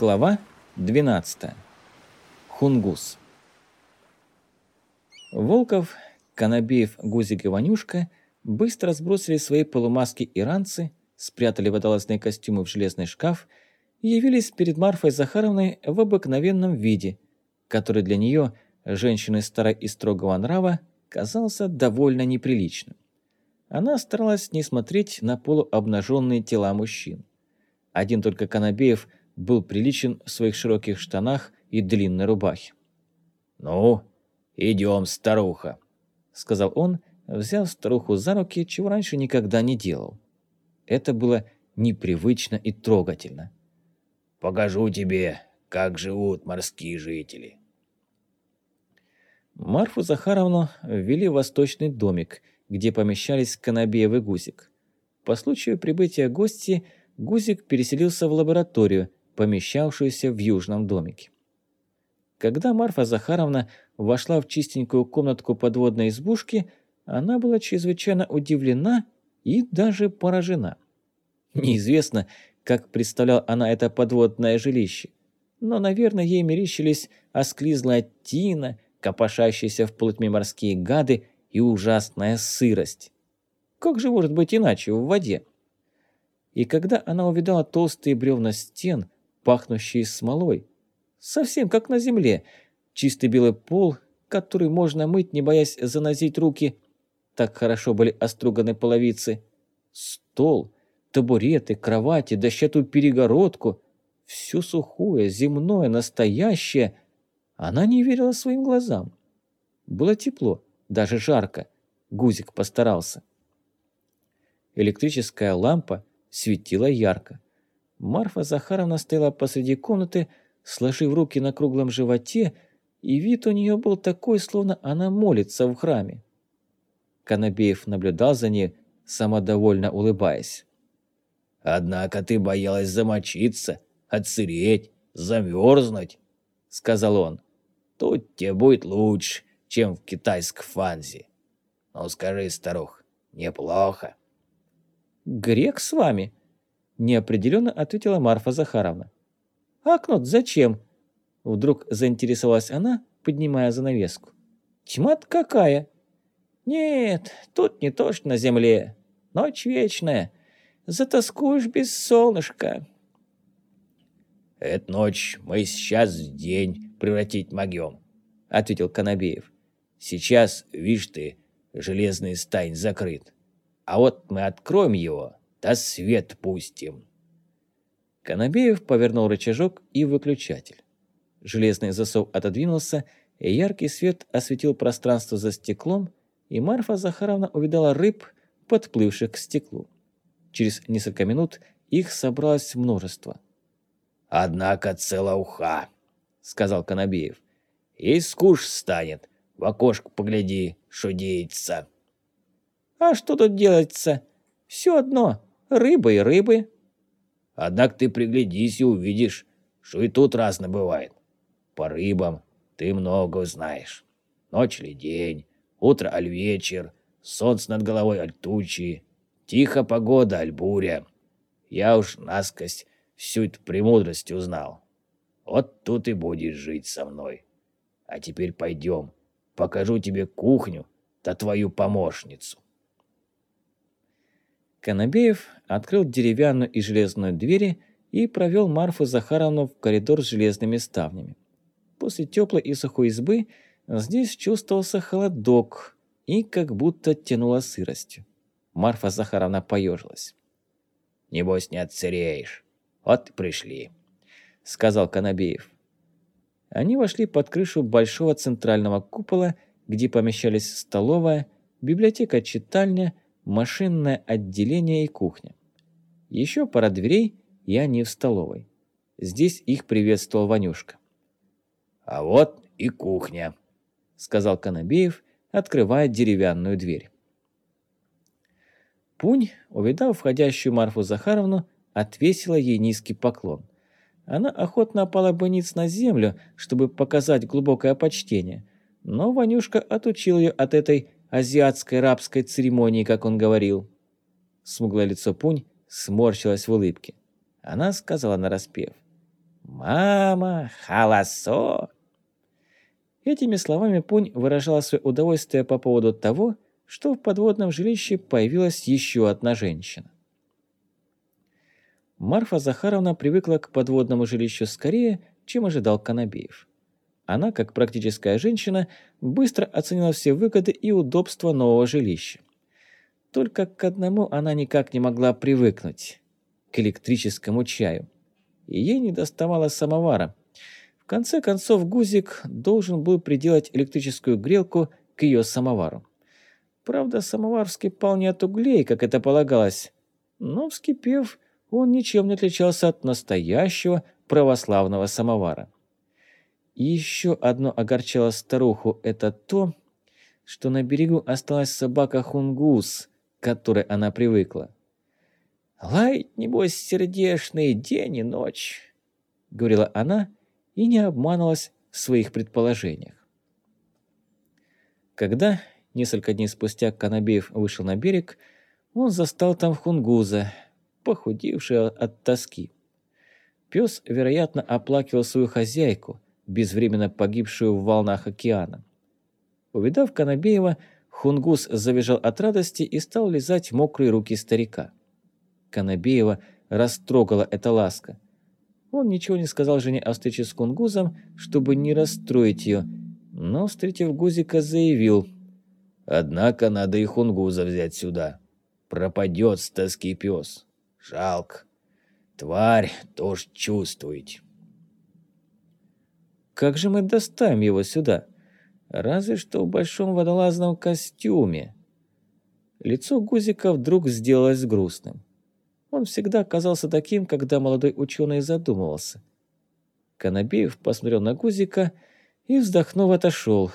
Глава 12. Хунгус. Волков, Конобеев, Гузик и Ванюшка быстро сбросили свои полумаски и ранцы, спрятали водолазные костюмы в железный шкаф и явились перед Марфой Захаровной в обыкновенном виде, который для нее, женщины старой и строгого нрава, казался довольно неприличным. Она старалась не смотреть на полуобнаженные тела мужчин. Один только Конобеев был приличен в своих широких штанах и длинной рубахе. «Ну, идем, старуха», — сказал он, взяв старуху за руки, чего раньше никогда не делал. Это было непривычно и трогательно. «Покажу тебе, как живут морские жители». Марфу Захаровну ввели в восточный домик, где помещались Конобеев и Гузик. По случаю прибытия гости Гузик переселился в лабораторию, помещавшуюся в южном домике. Когда Марфа Захаровна вошла в чистенькую комнатку подводной избушки, она была чрезвычайно удивлена и даже поражена. Неизвестно, как представляла она это подводное жилище, но, наверное, ей мерещились осклизлая тина, копошащиеся в полутьме морские гады и ужасная сырость. Как же может быть иначе в воде? И когда она увидала толстые бревна стен, пахнущие смолой, совсем как на земле, чистый белый пол, который можно мыть, не боясь занозить руки, так хорошо были оструганы половицы, стол, табуреты, кровати, дощатую перегородку, все сухое, земное, настоящее, она не верила своим глазам. Было тепло, даже жарко. Гузик постарался. Электрическая лампа светила ярко. Марфа Захаровна стояла посреди комнаты, сложив руки на круглом животе, и вид у нее был такой, словно она молится в храме. Конобеев наблюдал за ней, самодовольно улыбаясь. «Однако ты боялась замочиться, отсыреть, замерзнуть», — сказал он. «Тут тебе будет лучше, чем в китайской фанзе. Ну скажи, старух, неплохо?» «Грек с вами?» – неопределенно ответила Марфа Захаровна. «А кнот зачем?» – вдруг заинтересовалась она, поднимая занавеску. «Тьма-то какая!» «Нет, тут не то, на земле. Ночь вечная. Затаскуешь без солнышка». «Эту ночь мы сейчас в день превратить могем», — ответил Конобеев. «Сейчас, видишь ты, железный стань закрыт. А вот мы откроем его, да свет пустим. Конобеев повернул рычажок и выключатель. Железный засов отодвинулся, и яркий свет осветил пространство за стеклом, и Марфа Захаровна увидала рыб, подплывших к стеклу. Через несколько минут их собралось множество. «Однако целая уха», — сказал Конобеев. «И скуш станет. В окошко погляди, что деется». А что тут делается? Все одно, рыбы и рыбы. Однако ты приглядись и увидишь, что и тут разно бывает. По рыбам ты много знаешь. Ночь ли день, утро аль вечер, солнце над головой аль тучи, тихо погода аль буря. Я уж насквозь всю эту премудрость узнал. Вот тут и будешь жить со мной. А теперь пойдем, покажу тебе кухню да твою помощницу. Конобеев открыл деревянную и железную двери и провел Марфу Захаровну в коридор с железными ставнями. После теплой и сухой избы здесь чувствовался холодок и как будто тянуло сыростью. Марфа Захаровна поежилась. «Небось, не отсыреешь. Вот пришли», — сказал Конобеев. Они вошли под крышу большого центрального купола, где помещались столовая, библиотека-читальня, машинное отделение и кухня. Еще пара дверей, и они в столовой. Здесь их приветствовал Ванюшка. «А вот и кухня», — сказал Конобеев, открывая деревянную дверь. Пунь, увидав входящую Марфу Захаровну, отвесила ей низкий поклон. Она охотно опала бы ниц на землю, чтобы показать глубокое почтение, но Ванюшка отучил ее от этой азиатской рабской церемонии, как он говорил. Смуглое лицо Пунь сморщилось в улыбке. Она сказала нараспев. «Мама, холосо!» Этими словами Пунь выражала свое удовольствие по поводу того, что в подводном жилище появилась еще одна женщина. Марфа Захаровна привыкла к подводному жилищу скорее, чем ожидал Конобеев. Она, как практическая женщина, быстро оценила все выгоды и удобства нового жилища. Только к одному она никак не могла привыкнуть – к электрическому чаю. И ей не доставало самовара. В конце концов, Гузик должен был приделать электрическую грелку к ее самовару. Правда, самовар вскипал не от углей, как это полагалось, но, вскипев, он ничем не отличался от настоящего православного самовара. Еще одно огорчало старуху – это то, что на берегу осталась собака Хунгус, к которой она привыкла. «Лает, небось, сердешный день и ночь», — говорила она и не обманывалась в своих предположениях. Когда несколько дней спустя Канабеев вышел на берег, он застал там Хунгуза, похудевшего от тоски. Пес, вероятно, оплакивал свою хозяйку, безвременно погибшую в волнах океана. Увидав Канабеева, Хунгус завизжал от радости и стал лизать мокрые руки старика. Канабеева растрогала эта ласка. Он ничего не сказал жене о встрече с Хунгузом, чтобы не расстроить ее, но, встретив Гузика, заявил «Однако надо и Хунгуза взять сюда. Пропадет с тоски пес. Жалко. Тварь тоже чувствует». «Как же мы доставим его сюда?» Разве что в большом водолазном костюме. Лицо Гузика вдруг сделалось грустным. Он всегда казался таким, когда молодой ученый задумывался. Конобеев посмотрел на Гузика и, вздохнув, отошел.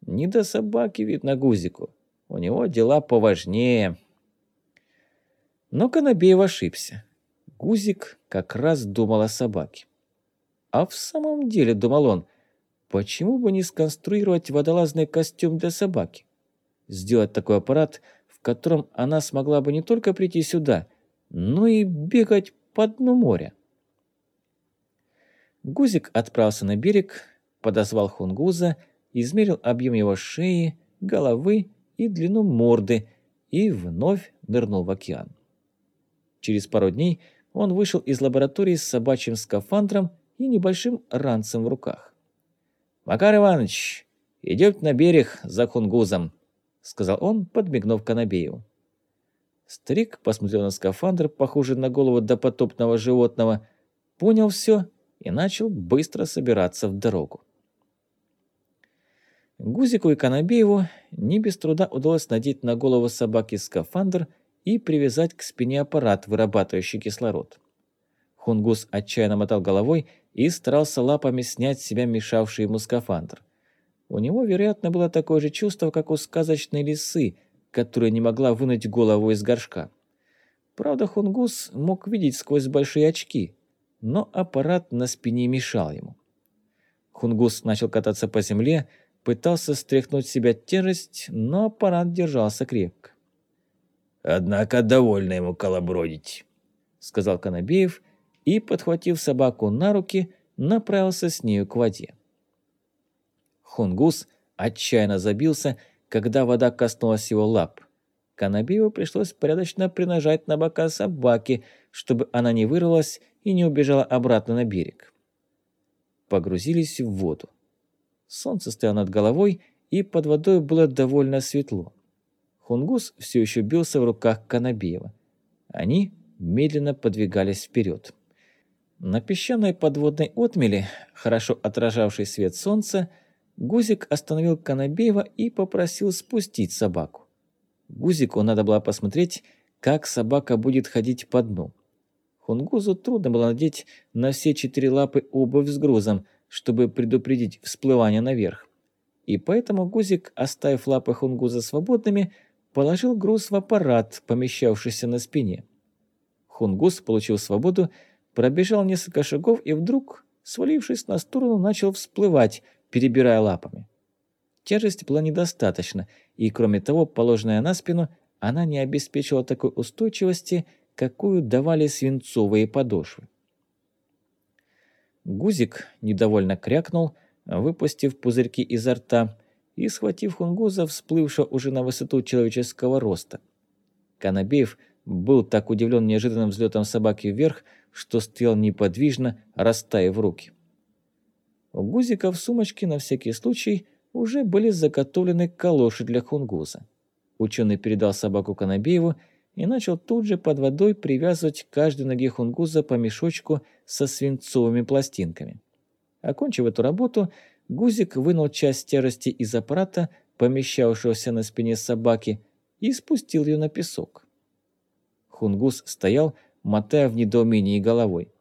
Не до собаки видно Гузику. У него дела поважнее. Но Конобеев ошибся. Гузик как раз думал о собаке. А в самом деле, думал он, Почему бы не сконструировать водолазный костюм для собаки? Сделать такой аппарат, в котором она смогла бы не только прийти сюда, но и бегать по дну моря. Гузик отправился на берег, подозвал хунгуза, измерил объем его шеи, головы и длину морды и вновь нырнул в океан. Через пару дней он вышел из лаборатории с собачьим скафандром и небольшим ранцем в руках. «Макар Иванович, идете на берег за хунгузом», — сказал он, подмигнув Конобееву. Старик посмотрел на скафандр, похожий на голову допотопного животного, понял все и начал быстро собираться в дорогу. Гузику и Конобееву не без труда удалось надеть на голову собаки скафандр и привязать к спине аппарат, вырабатывающий кислород. Хунгус отчаянно мотал головой и старался лапами снять с себя мешавший ему скафандр. У него, вероятно, было такое же чувство, как у сказочной лисы, которая не могла вынуть голову из горшка. Правда, Хунгус мог видеть сквозь большие очки, но аппарат на спине мешал ему. Хунгус начал кататься по земле, пытался стряхнуть с себя тяжесть, но аппарат держался крепко. «Однако довольно ему колобродить», — сказал Конобеев, — и, подхватив собаку на руки, направился с нею к воде. Хунгус отчаянно забился, когда вода коснулась его лап. Канабиеву пришлось порядочно принажать на бока собаки, чтобы она не вырвалась и не убежала обратно на берег. Погрузились в воду. Солнце стояло над головой, и под водой было довольно светло. Хунгус все еще бился в руках Канабиева. Они медленно подвигались вперед. На песчаной подводной отмели, хорошо отражавшей свет солнца, Гузик остановил Конобеева и попросил спустить собаку. Гузику надо было посмотреть, как собака будет ходить по дну. Хунгузу трудно было надеть на все четыре лапы обувь с грузом, чтобы предупредить всплывание наверх. И поэтому Гузик, оставив лапы Хунгуза свободными, положил груз в аппарат, помещавшийся на спине. Хунгуз получил свободу пробежал несколько шагов и вдруг, свалившись на сторону, начал всплывать, перебирая лапами. Тяжесть была недостаточно, и, кроме того, положенная на спину, она не обеспечивала такой устойчивости, какую давали свинцовые подошвы. Гузик недовольно крякнул, выпустив пузырьки изо рта и схватив хунгуза, всплывшего уже на высоту человеческого роста. Канабеев был так удивлен неожиданным взлетом собаки вверх, что стоял неподвижно, растаяв руки. У Гузика в сумочке на всякий случай уже были заготовлены калоши для хунгуза. Ученый передал собаку Канабееву и начал тут же под водой привязывать каждой ноге хунгуза по мешочку со свинцовыми пластинками. Окончив эту работу, Гузик вынул часть тяжести из аппарата, помещавшегося на спине собаки, и спустил ее на песок. Хунгуз стоял, мотая в недоумении головой.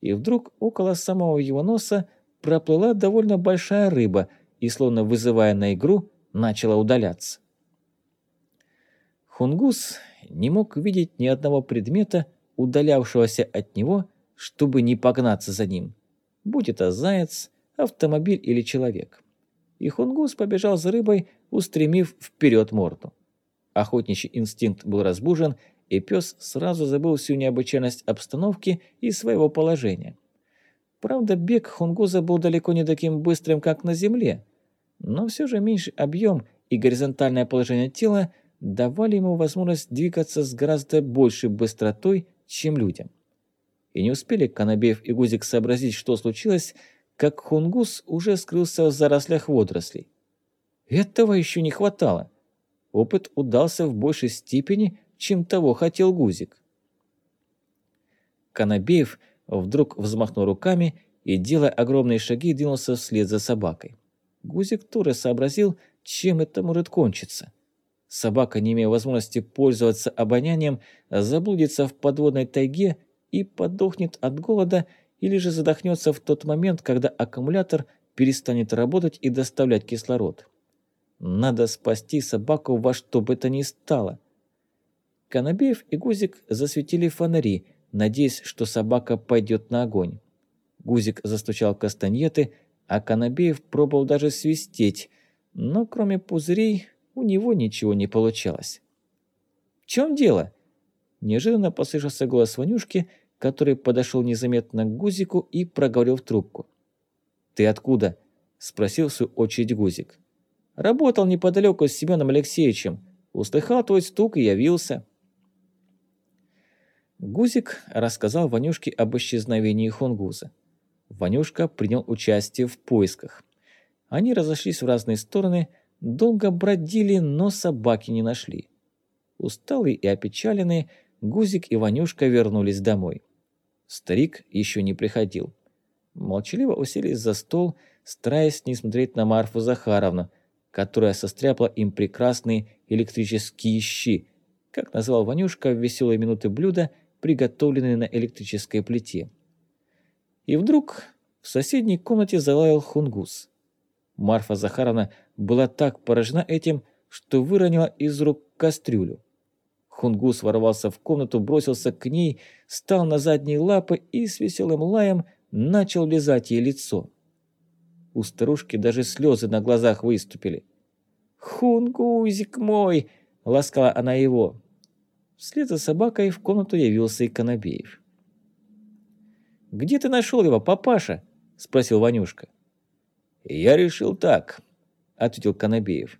И вдруг около самого его носа проплыла довольно большая рыба и, словно вызывая на игру, начала удаляться. Хунгус не мог видеть ни одного предмета, удалявшегося от него, чтобы не погнаться за ним, будь это заяц, автомобиль или человек. И Хунгус побежал за рыбой, устремив вперед морду. Охотничий инстинкт был разбужен, и пес сразу забыл всю необычайность обстановки и своего положения. Правда, бег Хунгуза был далеко не таким быстрым, как на земле, но все же меньший объем и горизонтальное положение тела – давали ему возможность двигаться с гораздо большей быстротой, чем людям. И не успели Канабеев и Гузик сообразить, что случилось, как Хунгус уже скрылся в зарослях водорослей. Этого еще не хватало. Опыт удался в большей степени, чем того хотел Гузик. Канабеев вдруг взмахнул руками и, делая огромные шаги, двинулся вслед за собакой. Гузик тоже сообразил, чем это может кончиться. Собака, не имея возможности пользоваться обонянием, заблудится в подводной тайге и подохнет от голода или же задохнется в тот момент, когда аккумулятор перестанет работать и доставлять кислород. Надо спасти собаку во что бы то ни стало. Конобеев и Гузик засветили фонари, надеясь, что собака пойдет на огонь. Гузик застучал кастаньеты, а Конобеев пробовал даже свистеть, но кроме пузырей у него ничего не получалось. «В чем дело?» Неожиданно послышался голос Ванюшки, который подошел незаметно к Гузику и проговорил в трубку. «Ты откуда?» – спросил в свою очередь Гузик. «Работал неподалеку с Семеном Алексеевичем. Услыхал твой стук и явился». Гузик рассказал Ванюшке об исчезновении Хунгуза. Ванюшка принял участие в поисках. Они разошлись в разные стороны – Долго бродили, но собаки не нашли. Усталые и опечаленные, Гузик и Ванюшка вернулись домой. Старик еще не приходил. Молчаливо уселись за стол, стараясь не смотреть на Марфу Захаровну, которая состряпла им прекрасные электрические щи, как назвал Ванюшка в веселые минуты блюда, приготовленные на электрической плите. И вдруг в соседней комнате залаял хунгус. Марфа Захаровна была так поражена этим, что выронила из рук кастрюлю. Хунгус ворвался в комнату, бросился к ней, стал на задние лапы и с веселым лаем начал лизать ей лицо. У старушки даже слезы на глазах выступили. «Хунгузик мой!» — ласкала она его. Вслед за собакой в комнату явился и Конобеев. «Где ты нашел его, папаша?» — спросил Ванюшка. «Я решил так», — ответил Конобеев,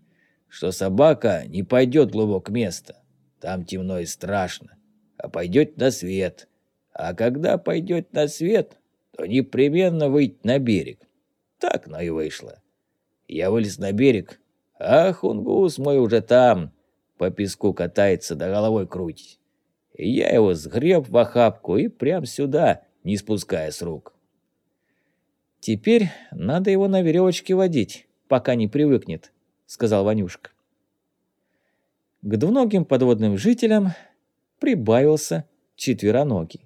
«что собака не пойдет глубоко место. Там темно и страшно, а пойдет на свет. А когда пойдет на свет, то непременно выйти на берег. Так но и вышло. Я вылез на берег, а хунгус мой уже там, по песку катается, да головой крутить. И я его сгреб в охапку и прям сюда, не спуская с рук. «Теперь надо его на веревочке водить, пока не привыкнет», — сказал Ванюшка. К двуногим подводным жителям прибавился четвероногий.